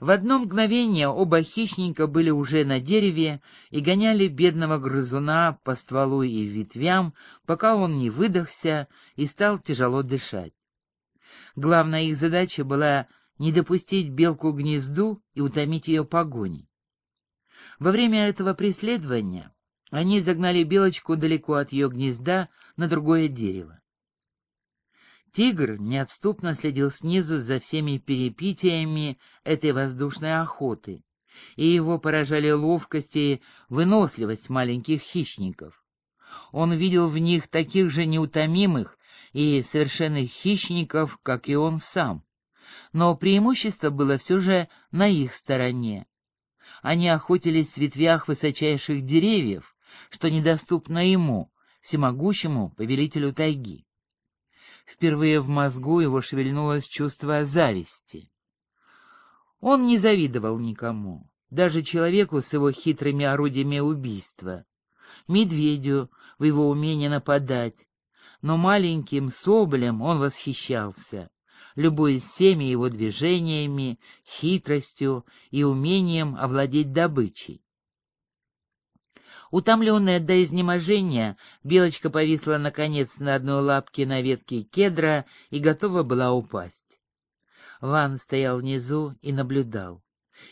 В одно мгновение оба хищника были уже на дереве и гоняли бедного грызуна по стволу и ветвям, пока он не выдохся и стал тяжело дышать. Главная их задача была не допустить белку к гнезду и утомить ее погоней. Во время этого преследования они загнали белочку далеко от ее гнезда на другое дерево. Тигр неотступно следил снизу за всеми перипетиями этой воздушной охоты, и его поражали ловкость и выносливость маленьких хищников. Он видел в них таких же неутомимых и совершенных хищников, как и он сам. Но преимущество было все же на их стороне. Они охотились в ветвях высочайших деревьев, что недоступно ему, всемогущему повелителю тайги. Впервые в мозгу его шевельнулось чувство зависти. Он не завидовал никому, даже человеку с его хитрыми орудиями убийства, медведю в его умении нападать, но маленьким соболем он восхищался, любуясь всеми его движениями, хитростью и умением овладеть добычей. Утомленная до изнеможения, Белочка повисла, наконец, на одной лапке на ветке кедра и готова была упасть. Ван стоял внизу и наблюдал.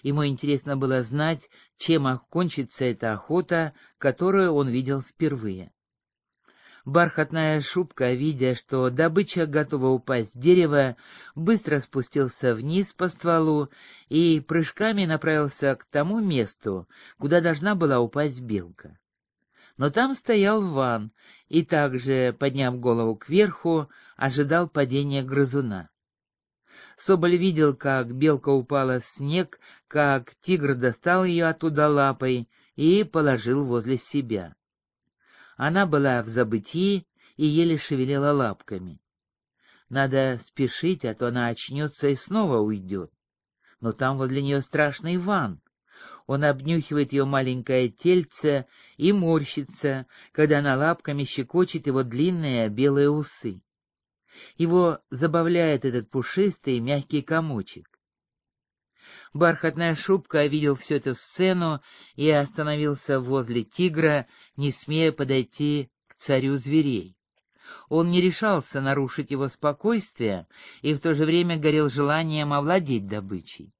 Ему интересно было знать, чем окончится эта охота, которую он видел впервые. Бархатная шубка, видя, что добыча готова упасть с дерева, быстро спустился вниз по стволу и прыжками направился к тому месту, куда должна была упасть белка. Но там стоял Ван и также, подняв голову кверху, ожидал падения грызуна. Соболь видел, как белка упала в снег, как тигр достал ее оттуда лапой и положил возле себя. Она была в забытии и еле шевелила лапками. Надо спешить, а то она очнется и снова уйдет. Но там возле нее страшный Иван. Он обнюхивает ее маленькое тельце и морщится, когда она лапками щекочет его длинные белые усы. Его забавляет этот пушистый мягкий комочек. Бархатная шубка видел всю эту сцену и остановился возле тигра, не смея подойти к царю зверей. Он не решался нарушить его спокойствие и в то же время горел желанием овладеть добычей.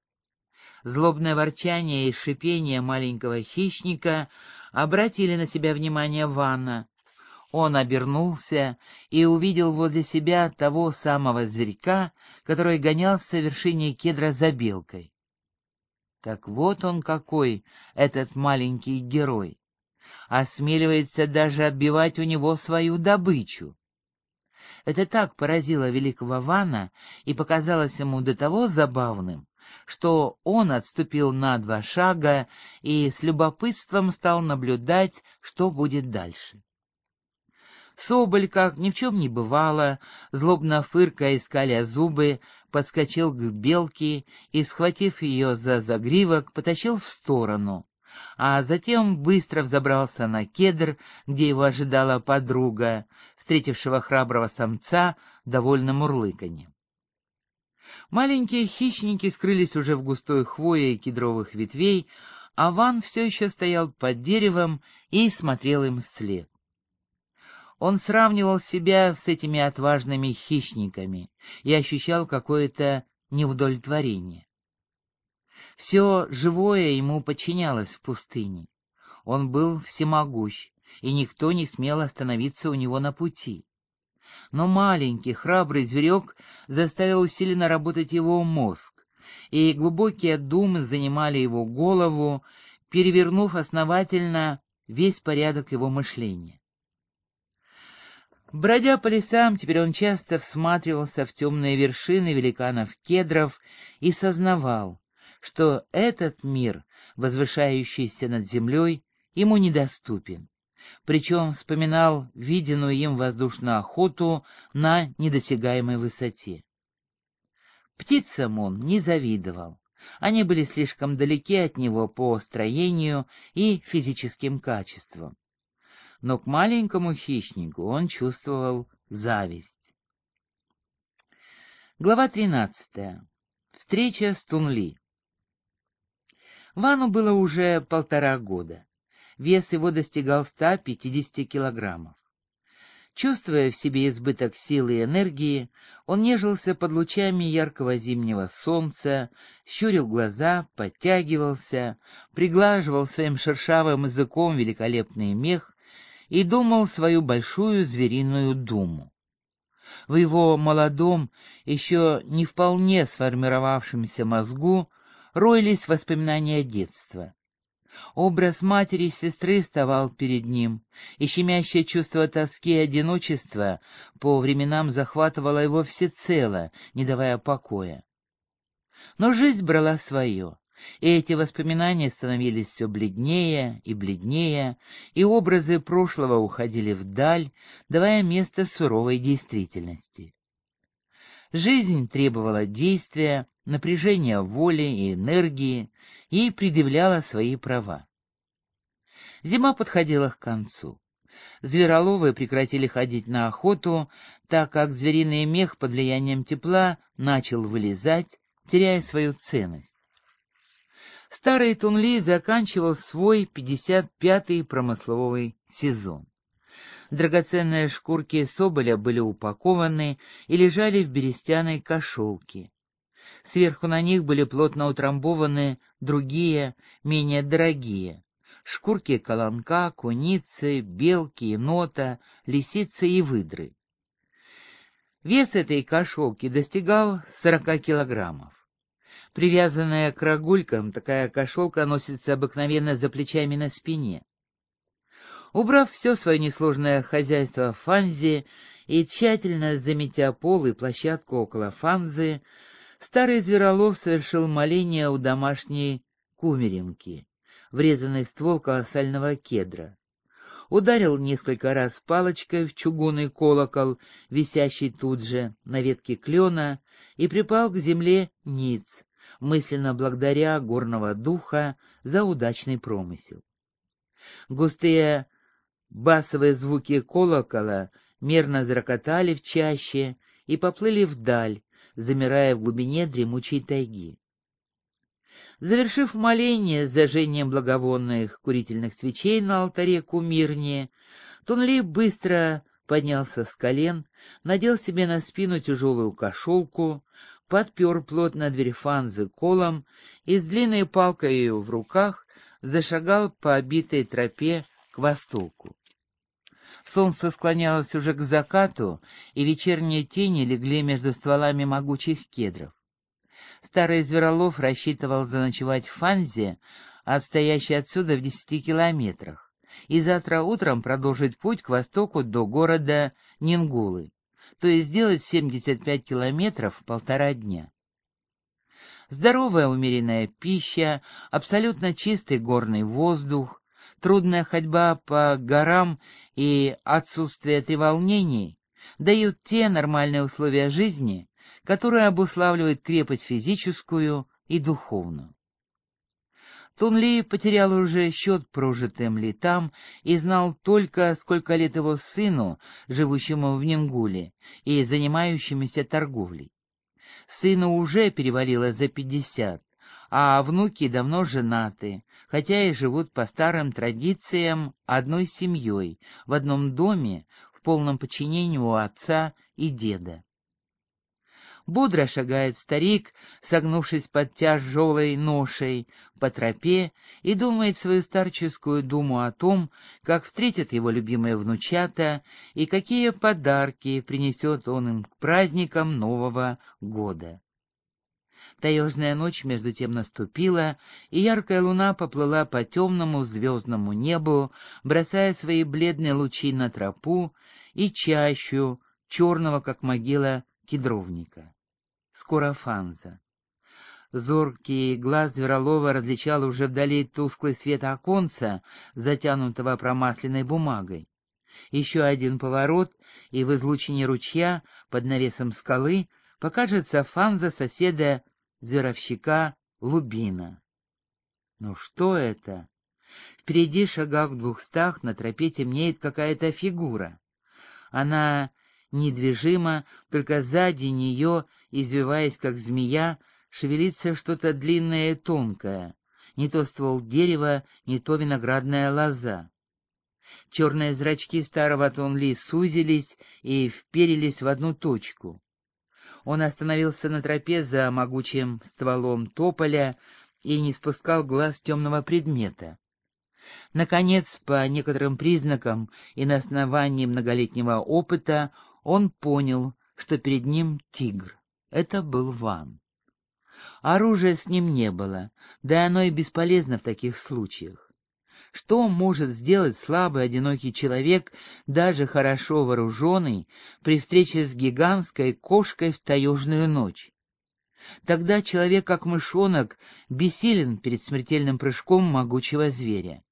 Злобное ворчание и шипение маленького хищника обратили на себя внимание Ванна. Он обернулся и увидел возле себя того самого зверька, который гонялся в вершине кедра за белкой. Так вот он какой, этот маленький герой. Осмеливается даже отбивать у него свою добычу. Это так поразило великого Вана и показалось ему до того забавным, что он отступил на два шага и с любопытством стал наблюдать, что будет дальше. Соболь, как ни в чем не бывало, злобно фыркая и зубы, подскочил к белке и, схватив ее за загривок, потащил в сторону, а затем быстро взобрался на кедр, где его ожидала подруга, встретившего храброго самца довольным урлыканьем. Маленькие хищники скрылись уже в густой хвое и кедровых ветвей, а Ван все еще стоял под деревом и смотрел им вслед. Он сравнивал себя с этими отважными хищниками и ощущал какое-то неудовлетворение. Все живое ему подчинялось в пустыне. Он был всемогущ, и никто не смел остановиться у него на пути. Но маленький, храбрый зверек заставил усиленно работать его мозг, и глубокие думы занимали его голову, перевернув основательно весь порядок его мышления. Бродя по лесам, теперь он часто всматривался в темные вершины великанов кедров и сознавал, что этот мир, возвышающийся над землей, ему недоступен. Причем вспоминал виденную им воздушную охоту на недосягаемой высоте. Птицам он не завидовал. Они были слишком далеки от него по строению и физическим качествам но к маленькому хищнику он чувствовал зависть. Глава 13. Встреча с Тунли. Вану было уже полтора года. Вес его достигал 150 килограммов. Чувствуя в себе избыток силы и энергии, он нежился под лучами яркого зимнего солнца, щурил глаза, подтягивался, приглаживал своим шершавым языком великолепный мех и думал свою большую звериную думу. В его молодом, еще не вполне сформировавшемся мозгу роились воспоминания детства. Образ матери и сестры вставал перед ним, и щемящее чувство тоски и одиночества по временам захватывало его всецело, не давая покоя. Но жизнь брала свое, и эти воспоминания становились все бледнее и бледнее, и образы прошлого уходили вдаль, давая место суровой действительности. Жизнь требовала действия, напряжения воли и энергии, и предъявляла свои права. Зима подходила к концу. Звероловы прекратили ходить на охоту, так как звериный мех под влиянием тепла начал вылезать, теряя свою ценность. Старый Тунли заканчивал свой 55-й промысловый сезон. Драгоценные шкурки соболя были упакованы и лежали в берестяной кошелке. Сверху на них были плотно утрамбованы другие, менее дорогие. Шкурки колонка, куницы, белки, енота, лисицы и выдры. Вес этой кошелки достигал 40 килограммов. Привязанная к рогулькам, такая кошелка носится обыкновенно за плечами на спине. Убрав все свое несложное хозяйство в фанзе и тщательно заметя пол и площадку около фанзы, старый Зверолов совершил моление у домашней кумеринки, врезанной в ствол колоссального кедра. Ударил несколько раз палочкой в чугунный колокол, висящий тут же на ветке клена, и припал к земле ниц, мысленно благодаря горного духа за удачный промысел. Густые басовые звуки колокола мерно зарокотали в чаще и поплыли вдаль, замирая в глубине дремучей тайги. Завершив моление с зажжением благовонных курительных свечей на алтаре кумирни, Тунли быстро поднялся с колен, надел себе на спину тяжелую кошелку, подпер плотно дверь фанзы колом и с длинной палкой в руках зашагал по обитой тропе к востоку. Солнце склонялось уже к закату, и вечерние тени легли между стволами могучих кедров. Старый Зверолов рассчитывал заночевать в Фанзе, отстоящей отсюда в десяти километрах, и завтра утром продолжить путь к востоку до города Нингулы, то есть сделать 75 километров в полтора дня. Здоровая умеренная пища, абсолютно чистый горный воздух, трудная ходьба по горам и отсутствие треволнений дают те нормальные условия жизни, которые обуславливают крепость физическую и духовную. Тунли потерял уже счет прожитым летам и знал только, сколько лет его сыну, живущему в Нингуле и занимающемуся торговлей. Сыну уже перевалило за пятьдесят, а внуки давно женаты, хотя и живут по старым традициям одной семьей, в одном доме, в полном подчинении у отца и деда. Бодро шагает старик, согнувшись под тяжелой ношей по тропе, и думает свою старческую думу о том, как встретят его любимые внучата и какие подарки принесет он им к праздникам Нового года. Таежная ночь между тем наступила, и яркая луна поплыла по темному звездному небу, бросая свои бледные лучи на тропу и чащу черного, как могила, кедровника. Скоро фанза. Зоркий глаз Зверолова различал уже вдали тусклый свет оконца, затянутого промасленной бумагой. Еще один поворот, и в излучине ручья под навесом скалы покажется фанза соседа зверовщика Лубина. Ну что это? Впереди, шагах в двухстах, на тропе темнеет какая-то фигура. Она недвижима, только сзади нее, извиваясь как змея, шевелится что-то длинное и тонкое, не то ствол дерева, не то виноградная лоза. Черные зрачки старого Тонли сузились и вперились в одну точку. Он остановился на тропе за могучим стволом тополя и не спускал глаз темного предмета. Наконец, по некоторым признакам и на основании многолетнего опыта, он понял, что перед ним тигр. Это был Ван. Оружия с ним не было, да оно и бесполезно в таких случаях. Что может сделать слабый одинокий человек, даже хорошо вооруженный, при встрече с гигантской кошкой в таежную ночь? Тогда человек, как мышонок, бессилен перед смертельным прыжком могучего зверя.